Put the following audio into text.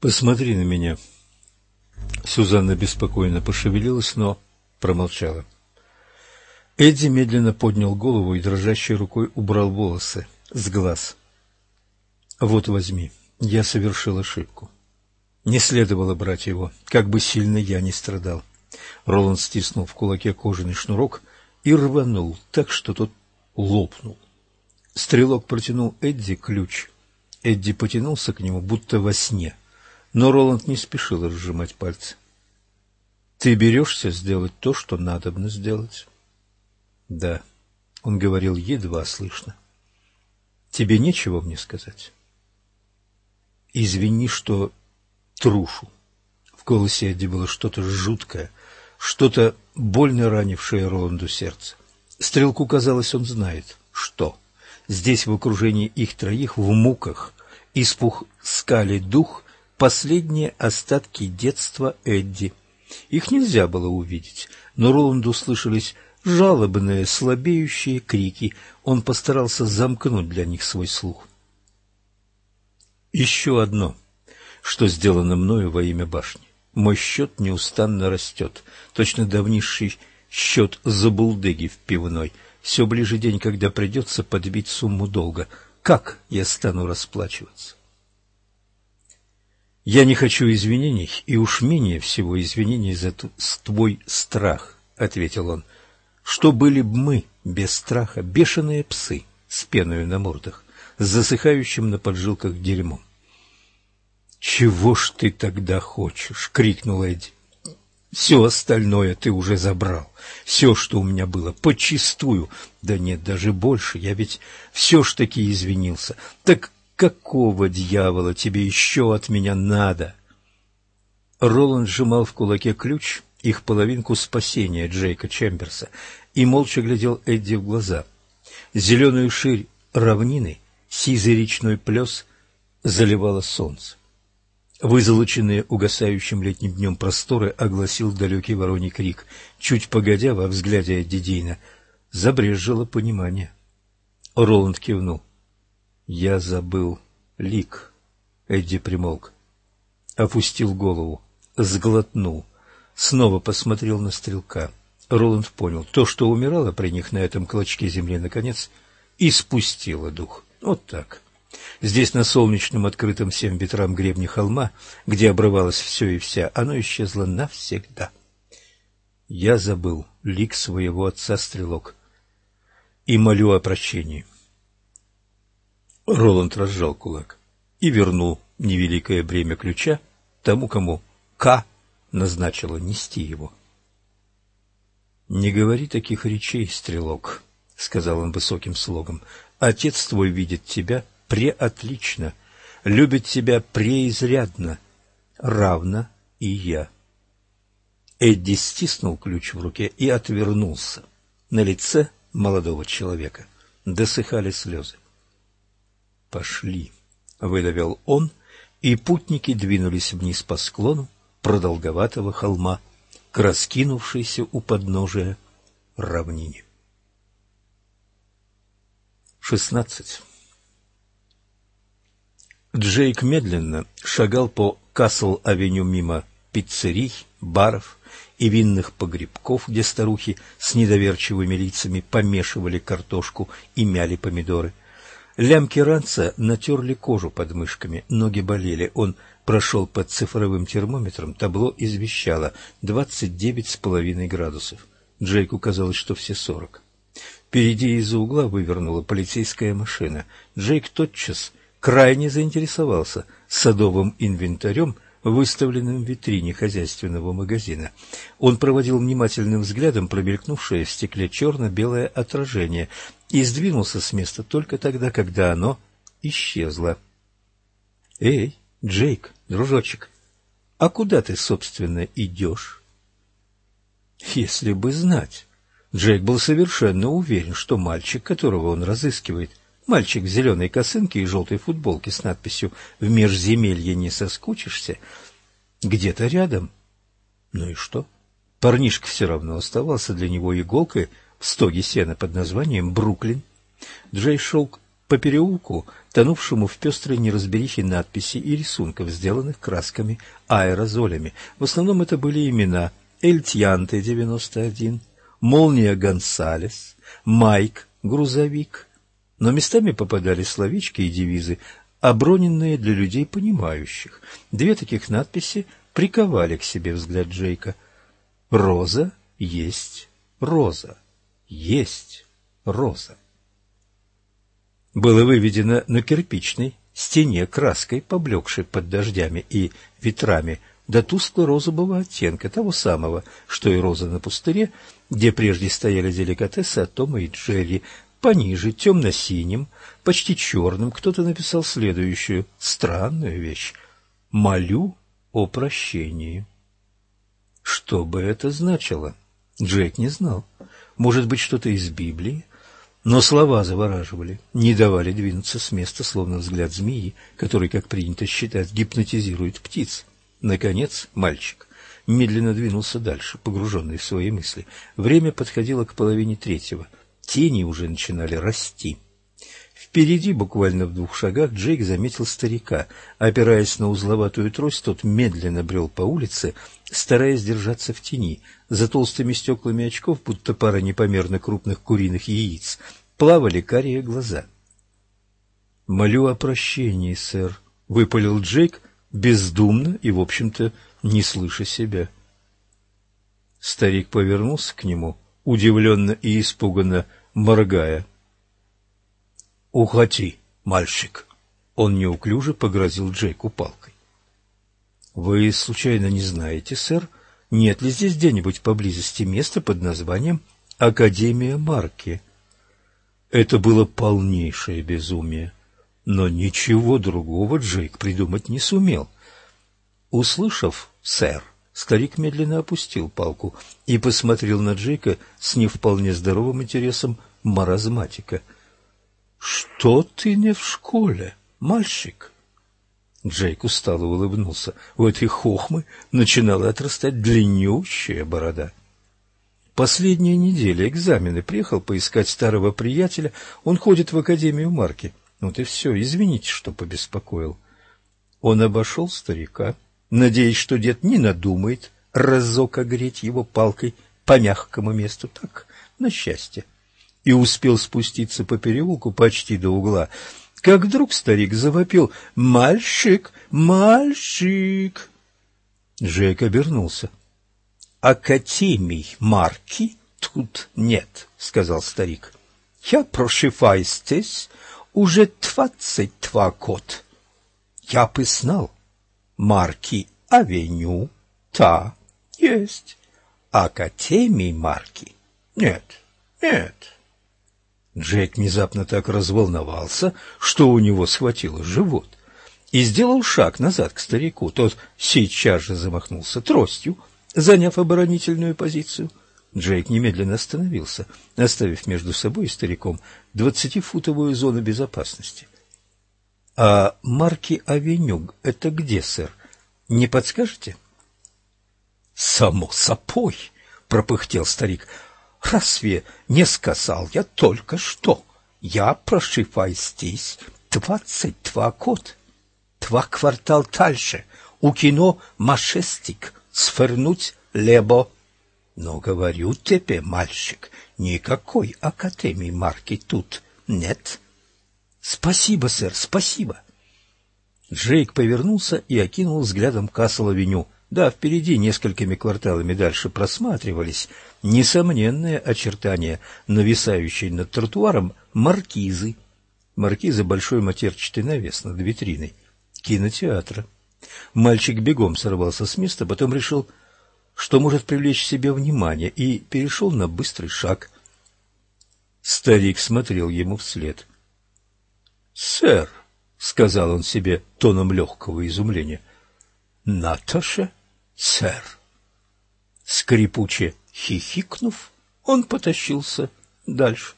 Посмотри на меня. Сюзанна беспокойно пошевелилась, но промолчала. Эдди медленно поднял голову и дрожащей рукой убрал волосы с глаз. Вот возьми, я совершил ошибку. Не следовало брать его, как бы сильно я ни страдал. Роланд стиснул в кулаке кожаный шнурок и рванул так, что тот лопнул. Стрелок протянул Эдди ключ. Эдди потянулся к нему, будто во сне, но Роланд не спешил разжимать пальцы. — Ты берешься сделать то, что надобно сделать? — Да, — он говорил едва слышно. — Тебе нечего мне сказать? — Извини, что трушу. В голосе Эдди было что-то жуткое, что-то больно ранившее Роланду сердце. Стрелку казалось, он знает, что. — Здесь, в окружении их троих, в муках, испух скали дух, последние остатки детства Эдди. Их нельзя было увидеть, но Роланду слышались жалобные, слабеющие крики. Он постарался замкнуть для них свой слух. Еще одно, что сделано мною во имя башни. Мой счет неустанно растет, точно давнишний счет за булдыги в пивной — все ближе день, когда придется подбить сумму долга. Как я стану расплачиваться? Я не хочу извинений, и уж менее всего извинений за твой страх, — ответил он. Что были бы мы без страха, бешеные псы с пеной на мордах, с засыхающим на поджилках дерьмом? — Чего ж ты тогда хочешь? — крикнул Эдди. Все остальное ты уже забрал. Все, что у меня было, почистую. Да нет, даже больше. Я ведь все ж таки извинился. Так какого дьявола тебе еще от меня надо? Роланд сжимал в кулаке ключ, их половинку спасения Джейка Чемберса, и молча глядел Эдди в глаза. Зеленую ширь равнины, сизый речной плес заливало солнце. Вызолоченные угасающим летним днем просторы огласил далекий вороний крик. Чуть погодя, во взгляде Дидейна забрезжило понимание. Роланд кивнул. «Я забыл лик». Эдди примолк. Опустил голову, сглотнул, снова посмотрел на стрелка. Роланд понял, то, что умирало при них на этом клочке земли, наконец, испустило дух. Вот так. Здесь, на солнечном, открытом всем ветрам гребне холма, где обрывалось все и вся, оно исчезло навсегда. Я забыл лик своего отца-стрелок и молю о прощении. Роланд разжал кулак и вернул невеликое бремя ключа тому, кому К назначила нести его. — Не говори таких речей, стрелок, — сказал он высоким слогом. — Отец твой видит тебя — преотлично, любит тебя преизрядно, равно и я. Эдди стиснул ключ в руке и отвернулся. На лице молодого человека досыхали слезы. «Пошли», — выдавил он, и путники двинулись вниз по склону продолговатого холма к раскинувшейся у подножия равнине. Шестнадцать. Джейк медленно шагал по Касл-авеню мимо пиццерий, баров и винных погребков, где старухи с недоверчивыми лицами помешивали картошку и мяли помидоры. Лямки ранца натерли кожу под мышками, ноги болели. Он прошел под цифровым термометром, табло извещало двадцать девять с половиной градусов. Джейку казалось, что все сорок. Впереди из-за угла вывернула полицейская машина. Джейк тотчас крайне заинтересовался садовым инвентарем, выставленным в витрине хозяйственного магазина. Он проводил внимательным взглядом промелькнувшее в стекле черно-белое отражение и сдвинулся с места только тогда, когда оно исчезло. — Эй, Джейк, дружочек, а куда ты, собственно, идешь? Если бы знать. Джейк был совершенно уверен, что мальчик, которого он разыскивает, Мальчик в зеленой косынке и желтой футболке с надписью «В межземелье не соскучишься» где-то рядом. Ну и что? Парнишка все равно оставался для него иголкой в стоге сена под названием «Бруклин». Джей шел по переулку, тонувшему в пестрой неразберихе надписи и рисунков, сделанных красками аэрозолями. В основном это были имена Эльтьянте 91, Молния Гонсалес, Майк Грузовик. Но местами попадали словечки и девизы, оброненные для людей понимающих. Две таких надписи приковали к себе взгляд Джейка. «Роза есть роза, есть роза» было выведено на кирпичной стене краской, поблекшей под дождями и ветрами, до тускло-розового оттенка, того самого, что и роза на пустыре, где прежде стояли деликатесы от Тома и Джерри. Пониже, темно-синим, почти черным, кто-то написал следующую странную вещь. «Молю о прощении». Что бы это значило? Джек не знал. Может быть, что-то из Библии? Но слова завораживали, не давали двинуться с места, словно взгляд змеи, который, как принято считать, гипнотизирует птиц. Наконец мальчик медленно двинулся дальше, погруженный в свои мысли. Время подходило к половине третьего. Тени уже начинали расти. Впереди, буквально в двух шагах, Джейк заметил старика. Опираясь на узловатую трость, тот медленно брел по улице, стараясь держаться в тени. За толстыми стеклами очков, будто пара непомерно крупных куриных яиц, плавали карие глаза. «Молю о прощении, сэр», — выпалил Джейк, бездумно и, в общем-то, не слыша себя. Старик повернулся к нему, удивленно и испуганно моргая. «Уходи, мальчик!» Он неуклюже погрозил Джейку палкой. «Вы случайно не знаете, сэр, нет ли здесь где-нибудь поблизости места под названием Академия Марки?» Это было полнейшее безумие, но ничего другого Джейк придумать не сумел. Услышав «сэр», старик медленно опустил палку и посмотрел на Джейка с не вполне здоровым интересом маразматика — «Что ты не в школе, мальчик?» Джейк устало улыбнулся. У этой хохмы начинала отрастать длиннющая борода. Последние недели экзамены. Приехал поискать старого приятеля. Он ходит в Академию Марки. Вот и все. Извините, что побеспокоил. Он обошел старика, надеясь, что дед не надумает разок огреть его палкой по мягкому месту. Так, на счастье и успел спуститься по переулку почти до угла, как вдруг старик завопил «Мальчик! Мальчик!» Джек обернулся. «Академий марки тут нет», — сказал старик. «Я прошиваю здесь уже двадцать два года. Я бы знал, марки авеню, та, есть, академии марки нет, нет». Джек внезапно так разволновался, что у него схватило живот, и сделал шаг назад к старику. Тот сейчас же замахнулся тростью, заняв оборонительную позицию. Джейк немедленно остановился, оставив между собой и стариком двадцатифутовую зону безопасности. — А марки Авеню — это где, сэр? Не подскажете? — Само собой, — пропыхтел старик. Разве не сказал я только что? Я прошиваю здесь двадцать два год. Два квартал дальше. У кино «Машестик» свернуть лебо. Но говорю тебе, мальчик, никакой академии марки тут нет. Спасибо, сэр, спасибо. Джейк повернулся и окинул взглядом Касл-авеню. Да, впереди, несколькими кварталами дальше, просматривались несомненные очертания нависающей над тротуаром маркизы. Маркиза — большой матерчатый навес над витриной кинотеатра. Мальчик бегом сорвался с места, потом решил, что может привлечь себе внимание, и перешел на быстрый шаг. Старик смотрел ему вслед. — Сэр, — сказал он себе тоном легкого изумления, — Наташа? — сэр. Скрипуче хихикнув, он потащился дальше.